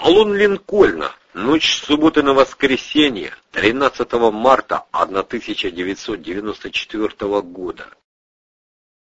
Салон Линкольна. Ночь с субботы на воскресенье, 13 марта 1994 года.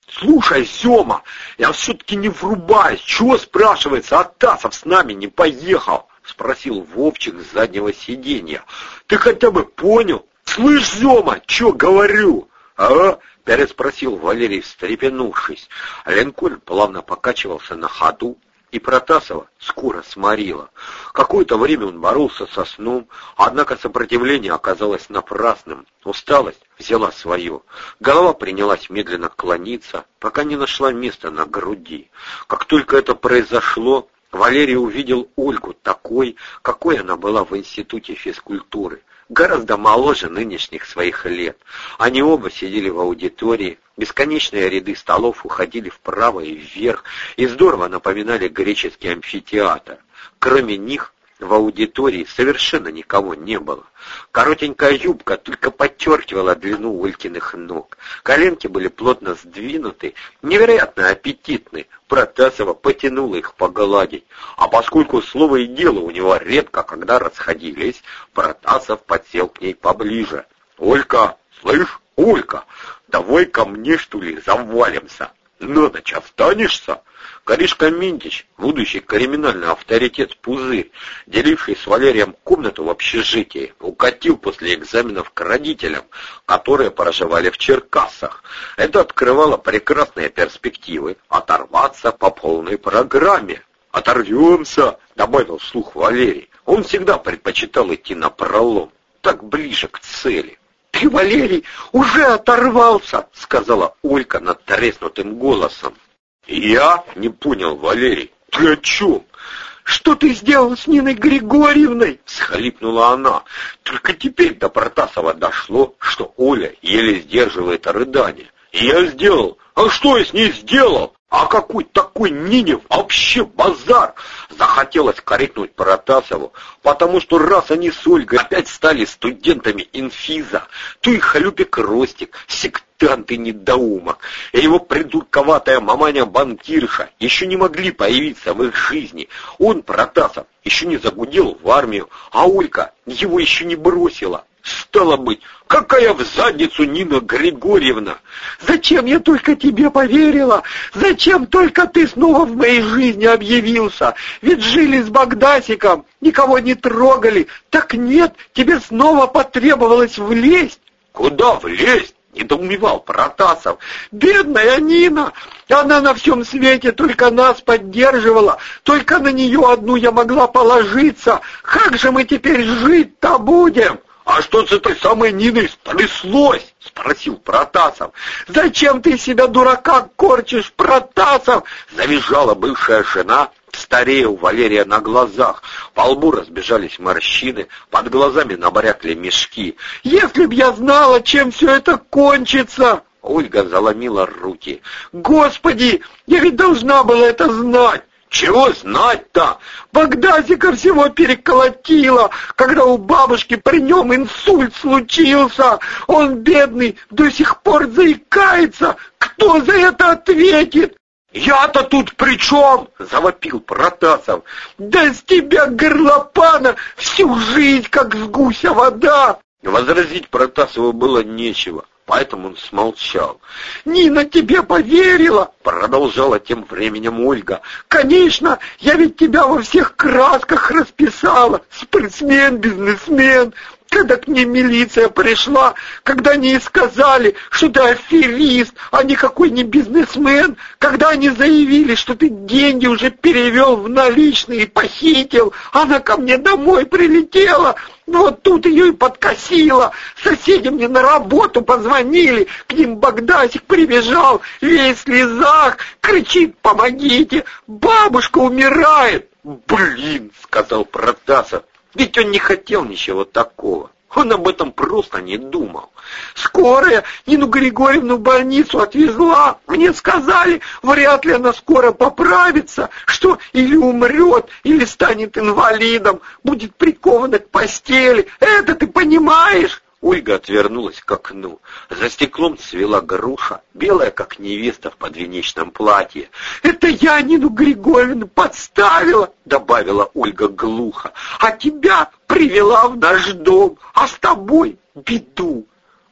«Слушай, Сёма, я все-таки не врубаюсь. Чего, спрашивается, Атасов с нами не поехал?» — спросил Вовчик с заднего сиденья. «Ты хотя бы понял? Слышь, Сёма, чё говорю?» «А?» — переспросил Валерий, встрепенувшись. Ленкольн плавно покачивался на ходу, и Протасова скоро сморила. Какое-то время он боролся со сном, однако сопротивление оказалось напрасным. Усталость взяла свое. Голова принялась медленно клониться, пока не нашла места на груди. Как только это произошло, Валерий увидел Ольгу такой, какой она была в институте физкультуры гораздо моложе нынешних своих лет. Они оба сидели в аудитории, бесконечные ряды столов уходили вправо и вверх и здорово напоминали греческий амфитеатр. Кроме них в аудитории совершенно никого не было. Коротенькая юбка только подчеркивала длину Олькиных ног. Коленки были плотно сдвинуты, невероятно аппетитны. Протасова потянула их погладить. А поскольку слово и дело у него редко когда расходились, Протасов подсел к ней поближе. «Олька, слышь, Олька, давай ко мне, что ли, завалимся. На ночь останешься?» Коришка Минтич, будущий криминальный авторитет Пузырь, деливший с Валерием комнату в общежитии, укатил после экзаменов к родителям, которые проживали в Черкасах. Это открывало прекрасные перспективы оторваться по полной программе. «Оторвемся!» — добавил вслух Валерий. Он всегда предпочитал идти на пролом, так ближе к цели. «Ты, Валерий, уже оторвался!» — сказала Олька над треснутым голосом. «Я?» — не понял Валерий. «Ты о чем?» «Что ты сделал с Ниной Григорьевной?» — схлипнула она. Только теперь до Протасова дошло, что Оля еле сдерживает рыдание. «Я сделал. А что я с ней сделал? А какой такой Нине вообще базар? Захотелось корректнуть Протасову, потому что раз они с Ольгой опять стали студентами инфиза, то и Халюпик Ростик, сектант и недоумок, и его придурковатая маманя-банкирша еще не могли появиться в их жизни. Он, Протасов, еще не загудел в армию, а Олька его еще не бросила. Стало быть, какая в задницу Нина Григорьевна? Зачем я только тебе поверила? Зачем только ты снова в моей жизни объявился? Ведь жили с Богдасиком, никого не трогали. Так нет, тебе снова потребовалось влезть. Куда влезть? недоумевал Протасов. «Бедная Нина! Она на всем свете только нас поддерживала, только на нее одну я могла положиться. Как же мы теперь жить-то будем?» «А что с этой самой Ниной стряслось?» — спросил Протасов. «Зачем ты себя дурака корчишь, Протасов?» — завизжала бывшая жена, старея у Валерия на глазах. По лбу разбежались морщины, под глазами набрякли мешки. «Если б я знала, чем все это кончится!» Ольга заломила руки. «Господи, я ведь должна была это знать!» Чего знать-то? Богдасика всего переколотило, когда у бабушки при нем инсульт случился. Он, бедный, до сих пор заикается. Кто за это ответит? «Я-то тут при чем?» — завопил Протасов. «Да с тебя, горлопана, всю жизнь, как с гуся вода!» Возразить Протасову было нечего поэтому он смолчал. «Нина тебе поверила!» — продолжала тем временем Ольга. «Конечно, я ведь тебя во всех красках расписала. Спортсмен, бизнесмен, когда к ней милиция пришла, когда они сказали, что ты аферист, а никакой не бизнесмен, когда они заявили, что ты деньги уже перевел в наличные и похитил, она ко мне домой прилетела, ну вот тут ее и подкосило. Соседи мне на работу позвонили, к ним Богдасик прибежал, весь в слезах, кричит «помогите, бабушка умирает». «Блин», — сказал Протасов, ведь он не хотел ничего такого. Он об этом просто не думал. Скорая Нину Григорьевну в больницу отвезла. Мне сказали, вряд ли она скоро поправится, что или умрет, или станет инвалидом, будет прикована к постели. Это ты понимаешь? Ольга отвернулась к окну. За стеклом цвела груша, белая, как невеста в подвенечном платье. «Это я Нину Григорьевну подставила!» — добавила Ольга глухо. «А тебя привела в наш дом, а с тобой беду!»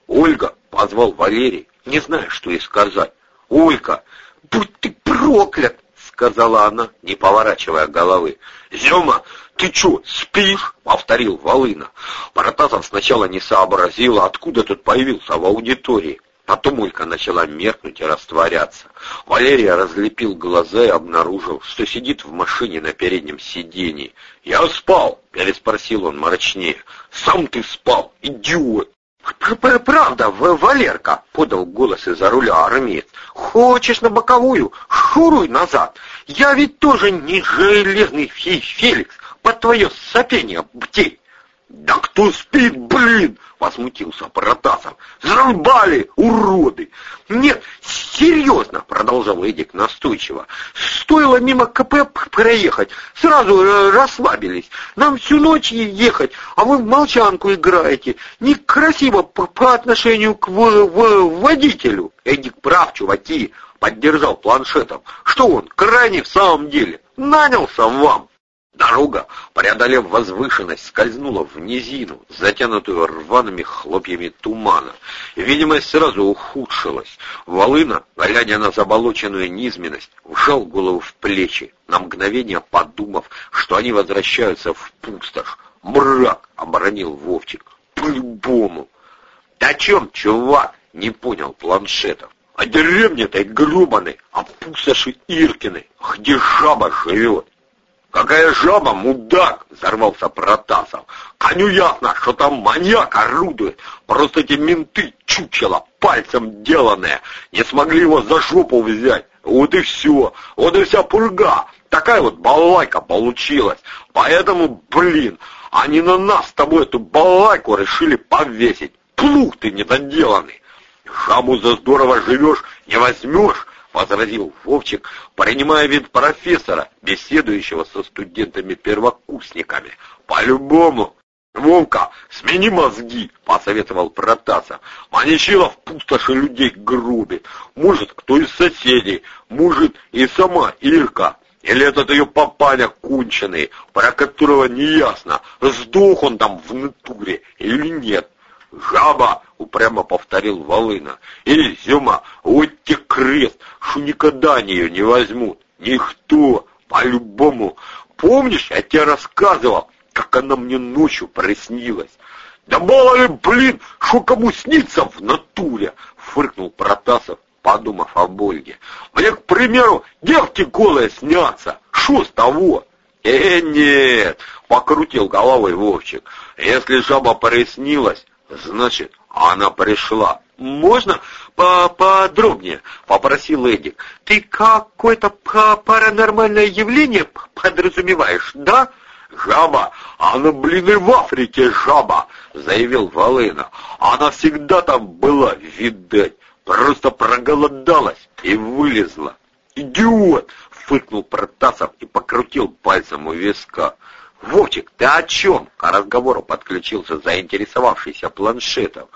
«Ольга!» — позвал Валерий, не зная, что ей сказать. «Ольга! Будь ты проклят!» — сказала она, не поворачивая головы. «Зема, ты чё, спишь?» — повторил Волына. Протасов сначала не сообразил, откуда тут появился в аудитории. Потом Улька начала меркнуть и растворяться. Валерия разлепил глаза и обнаружил, что сидит в машине на переднем сиденье. «Я спал!» — переспросил он мрачнее. «Сам ты спал, идиот!» «Правда, Валерка!» — подал голос из-за руля армеец. «Хочешь на боковую? Шуруй назад! Я ведь тоже не железный Феликс, под твое сопение бдей!» «Да кто спит, блин!» — возмутился Протасов. «Зарубали, уроды!» «Нет, серьезно!» — продолжал Эдик настойчиво. «Стоило мимо КП проехать, сразу э, расслабились. Нам всю ночь ехать, а вы в молчанку играете. Некрасиво по, по отношению к в, в, водителю!» Эдик прав, чуваки, поддержал планшетом. «Что он, крайне в самом деле? Нанялся вам!» Дорога, преодолев возвышенность, скользнула в низину, затянутую рваными хлопьями тумана. Видимость сразу ухудшилась. Волына, глядя на заболоченную низменность, вжал голову в плечи, на мгновение подумав, что они возвращаются в пустошь. «Мрак!» — оборонил Вовчик. «По-любому!» «Ты чем, чувак?» — не понял планшетов. «О деревне этой гребаной, о пустоши Иркиной, где жаба живет!» «Какая жаба, мудак!» — взорвался Протасов. «Коню ясно, что там маньяк орудует. Просто эти менты, чучело, пальцем деланное, не смогли его за жопу взять. Вот и все, вот и вся пурга. Такая вот балайка получилась. Поэтому, блин, они на нас с тобой эту балайку решили повесить. Плух ты недоделанный. Жабу за здорово живешь, не возьмешь, — возразил Вовчик, принимая вид профессора, беседующего со студентами-первокурсниками. «По-любому!» «Вовка, смени мозги!» — посоветовал Протасов. «Маничилов пустоши людей грубит. Может, кто из соседей, может, и сама Ирка. Или этот ее папаня конченый, про которого неясно, сдох он там в натуре или нет. «Жаба!» — упрямо повторил Волына. «Эй, Зюма, вот те крест, что никогда они ее не возьмут. Никто, по-любому. Помнишь, я тебе рассказывал, как она мне ночью приснилась?» «Да мало ли, блин, что кому снится в натуре!» — фыркнул Протасов, подумав о Ольге. «Мне, к примеру, девки голые снятся. Что с того?» «Э, нет!» — покрутил головой Вовчик. «Если жаба приснилась, Значит, она пришла. Можно поподробнее? Попросил Эдик. Ты какое-то паранормальное явление подразумеваешь, да? «Жаба! Она, блин, и в Африке жаба!» — заявил Волына. «Она всегда там была, видать, просто проголодалась и вылезла». «Идиот!» — фыркнул Протасов и покрутил пальцем у виска. «Вовчик, ты о чем?» — к разговору подключился заинтересовавшийся планшетом.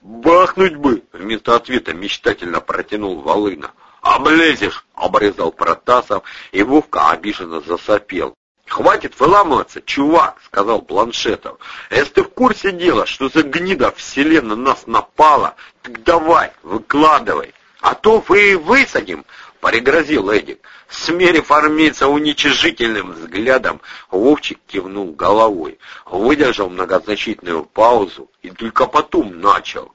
«Бахнуть бы!» — вместо ответа мечтательно протянул Волына. «Облезешь!» — обрезал Протасов, и Вовка обиженно засопел. «Хватит выламываться, чувак!» — сказал Планшетов. «Если ты в курсе дела, что за гнида вселенная нас напала, так давай, выкладывай, а то вы высадим!» — пригрозил Эдик. Смерив армейца уничижительным взглядом, Вовчик кивнул головой, выдержал многозначительную паузу и только потом начал.